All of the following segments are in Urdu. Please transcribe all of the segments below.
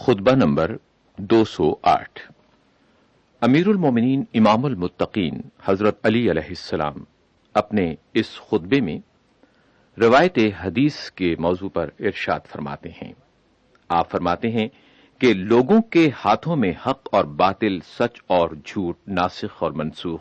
خطبہ نمبر دو سو آٹھ۔ امیر المومنین امام المتقین حضرت علی علیہ السلام اپنے اس خطبے میں روایت حدیث کے موضوع پر ارشاد فرماتے ہیں۔ آپ فرماتے ہیں کہ لوگوں کے ہاتھوں میں حق اور باطل سچ اور جھوٹ، ناسخ اور منسوخ،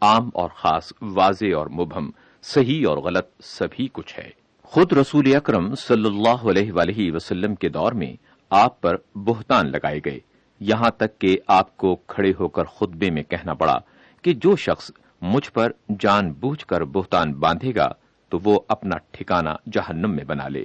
عام اور خاص، واضح اور مبہم، صحیح اور غلط، سبھی کچھ ہے۔ خود رسول اکرم صلی اللہ علیہ وآلہ وسلم کے دور میں آپ پر بہتان لگائے گئے یہاں تک کہ آپ کو کھڑے ہو کر خطبے میں کہنا پڑا کہ جو شخص مجھ پر جان بوجھ کر بہتان باندھے گا تو وہ اپنا ٹھکانہ جہنم میں بنا لے۔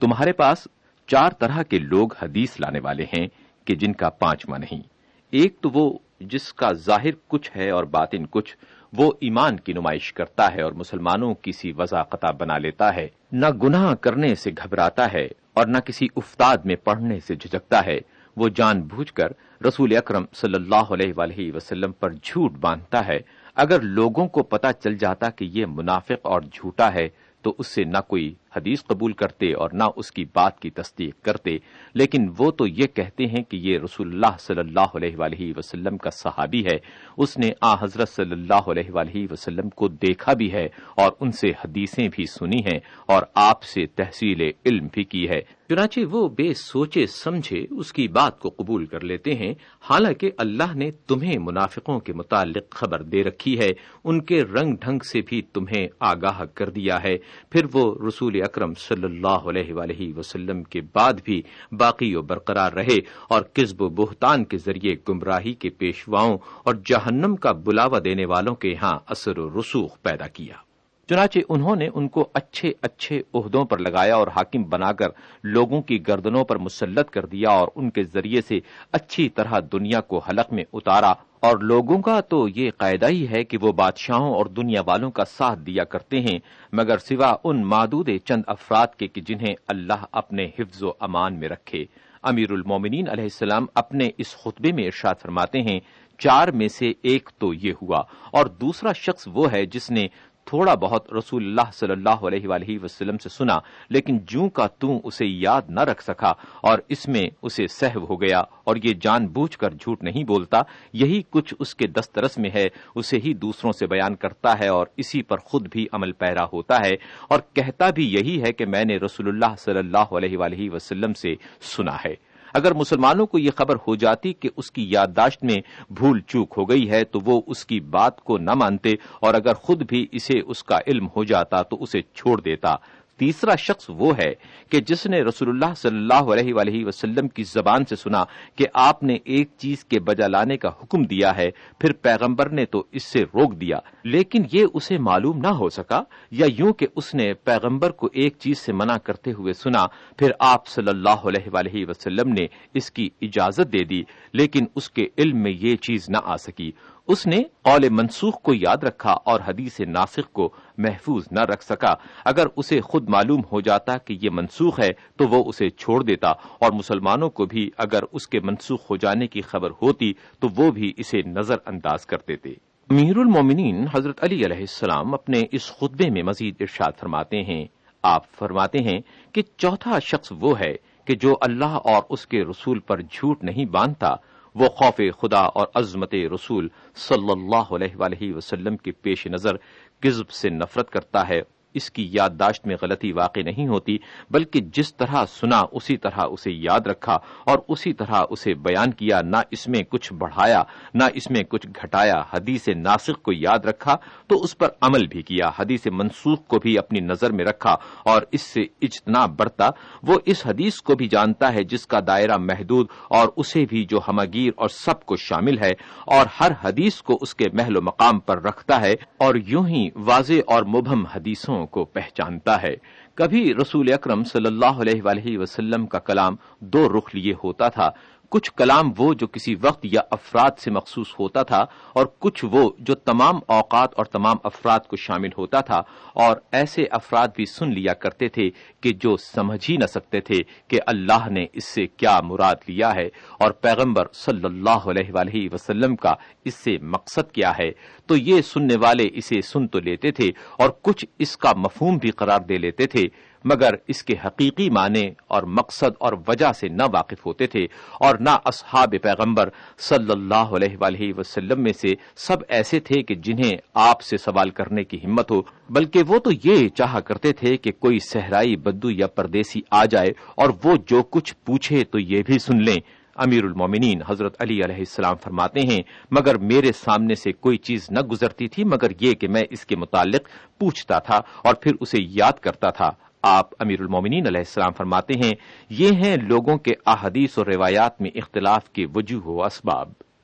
تمہارے پاس چار طرح کے لوگ حدیث لانے والے ہیں کہ جن کا پانچواں نہیں۔ ایک تو وہ جس کا ظاہر کچھ ہے اور باطن کچھ، وہ ایمان کی نمائش کرتا ہے اور مسلمانوں کی سی وضاقتہ بنا لیتا ہے، نہ گناہ کرنے سے گھبراتا ہے۔ اور نہ کسی افتاد میں پڑھنے سے جھجکتا ہے۔ وہ جان بوجھ کر رسول اکرم صلی اللہ علیہ وآلہ وسلم پر جھوٹ باندھتا ہے۔ اگر لوگوں کو پتا چل جاتا کہ یہ منافق اور جھوٹا ہے، تو اس سے نہ کوئی حدیث قبول کرتے اور نہ اس کی بات کی تصدیق کرتے، لیکن وہ تو یہ کہتے ہیں کہ یہ رسول اللہ صلی اللہ علیہ وآلہ وسلم کا صحابی ہے، اس نے آ حضرت صلی اللہ علیہ وآلہ وسلم کو دیکھا بھی ہے اور ان سے حدیثیں بھی سنی ہیں اور آپ سے تحصیل علم بھی کی ہے۔ چنانچہ وہ بے سوچے سمجھے اس کی بات کو قبول کر لیتے ہیں، حالانکہ اللہ نے تمہیں منافقوں کے متعلق خبر دے رکھی ہے، ان کے رنگ ڈھنگ سے بھی تمہیں آگاہ کر دیا ہے۔ پھر وہ رسول اکرم صلی اللہ علیہ وآلہ وسلم کے بعد بھی باقی و برقرار رہے اور قزب و بہتان کے ذریعے گمراہی کے پیشواؤں اور جہنم کا بلاوا دینے والوں کے یہاں اثر و رسوخ پیدا کیا۔ چنانچہ انہوں نے ان کو اچھے اچھے عہدوں پر لگایا اور حاکم بنا کر لوگوں کی گردنوں پر مسلط کر دیا اور ان کے ذریعے سے اچھی طرح دنیا کو حلق میں اتارا۔ اور لوگوں کا تو یہ قاعدہ ہی ہے کہ وہ بادشاہوں اور دنیا والوں کا ساتھ دیا کرتے ہیں، مگر سوا ان مادود چند افراد کے کہ جنہیں اللہ اپنے حفظ و امان میں رکھے۔ امیر المومنین علیہ السلام اپنے اس خطبے میں ارشاد فرماتے ہیں، چار میں سے ایک تو یہ ہوا۔ اور دوسرا شخص وہ ہے جس نے تھوڑا بہت رسول اللہ صلی اللہ علیہ وآلہ وسلم سے سنا، لیکن جوں کا توں اسے یاد نہ رکھ سکا اور اس میں اسے سہو ہو گیا اور یہ جان بوجھ کر جھوٹ نہیں بولتا، یہی کچھ اس کے دسترس میں ہے، اسے ہی دوسروں سے بیان کرتا ہے اور اسی پر خود بھی عمل پیرا ہوتا ہے۔ اور کہتا بھی یہی ہے کہ میں نے رسول اللہ صلی اللہ علیہ وآلہ وسلم سے سنا ہے۔ اگر مسلمانوں کو یہ خبر ہو جاتی کہ اس کی یادداشت میں بھول چوک ہو گئی ہے، تو وہ اس کی بات کو نہ مانتے اور اگر خود بھی اسے اس کا علم ہو جاتا تو اسے چھوڑ دیتا۔ تیسرا شخص وہ ہے کہ جس نے رسول اللہ صلی اللہ علیہ وآلہ وسلم کی زبان سے سنا کہ آپ نے ایک چیز کے بجا لانے کا حکم دیا ہے، پھر پیغمبر نے تو اس سے روک دیا۔ لیکن یہ اسے معلوم نہ ہو سکا یا یوں کہ اس نے پیغمبر کو ایک چیز سے منع کرتے ہوئے سنا، پھر آپ صلی اللہ علیہ وآلہ وسلم نے اس کی اجازت دے دی، لیکن اس کے علم میں یہ چیز نہ آ سکی۔ اس نے قول منسوخ کو یاد رکھا اور حدیث ناسخ کو محفوظ نہ رکھ سکا۔ اگر اسے خود معلوم ہو جاتا کہ یہ منسوخ ہے، تو وہ اسے چھوڑ دیتا۔ اور مسلمانوں کو بھی اگر اس کے منسوخ ہو جانے کی خبر ہوتی، تو وہ بھی اسے نظر انداز کر دیتے۔ میر المومنین حضرت علی علیہ السلام اپنے اس خطبے میں مزید ارشاد فرماتے ہیں۔ آپ فرماتے ہیں کہ چوتھا شخص وہ ہے کہ جو اللہ اور اس کے رسول پر جھوٹ نہیں باندھتا۔ وہ خوف خدا اور عظمت رسول صلی اللہ علیہ وآلہ وسلم کے پیش نظر کزب سے نفرت کرتا ہے۔ اس کی یادداشت میں غلطی واقع نہیں ہوتی، بلکہ جس طرح سنا اسی طرح اسے یاد رکھا اور اسی طرح اسے بیان کیا، نہ اس میں کچھ بڑھایا، نہ اس میں کچھ گھٹایا۔ حدیث ناسک کو یاد رکھا تو اس پر عمل بھی کیا، حدیث منسوخ کو بھی اپنی نظر میں رکھا اور اس سے اجتناب بڑھتا وہ اس حدیث کو بھی جانتا ہے جس کا دائرہ محدود اور اسے بھی جو ہمگیر اور سب کو شامل ہے اور ہر حدیث کو اس کے محل و مقام پر رکھتا ہے اور یوں ہی واضح اور مبہم حدیثوں کو پہچانتا ہے۔ کبھی رسول اکرم صلی اللہ علیہ وآلہ وسلم کا کلام دو رخ لیے ہوتا تھا۔ کچھ کلام وہ جو کسی وقت یا افراد سے مخصوص ہوتا تھا اور کچھ وہ جو تمام اوقات اور تمام افراد کو شامل ہوتا تھا اور ایسے افراد بھی سن لیا کرتے تھے کہ جو سمجھ ہی نہ سکتے تھے کہ اللہ نے اس سے کیا مراد لیا ہے اور پیغمبر صلی اللہ علیہ وآلہ وسلم کا اس سے مقصد کیا ہے۔ تو یہ سننے والے اسے سن تو لیتے تھے اور کچھ اس کا مفہوم بھی قرار دے لیتے تھے۔ مگر اس کے حقیقی معنی اور مقصد اور وجہ سے نہ واقف ہوتے تھے اور نہ اصحاب پیغمبر صلی اللہ علیہ وآلہ وسلم میں سے سب ایسے تھے کہ جنہیں آپ سے سوال کرنے کی ہمت ہو، بلکہ وہ تو یہ چاہا کرتے تھے کہ کوئی صحرائی بدو یا پردیسی آ جائے اور وہ جو کچھ پوچھے تو یہ بھی سن لیں۔ امیر المومنین حضرت علی علیہ السلام فرماتے ہیں، مگر میرے سامنے سے کوئی چیز نہ گزرتی تھی، مگر یہ کہ میں اس کے متعلق پوچھتا تھا اور پھر اسے یاد کرتا تھا۔ آپ امیر المومنین علیہ السلام فرماتے ہیں، یہ ہیں لوگوں کے احادیث اور روایات میں اختلاف کے وجوہ و اسباب۔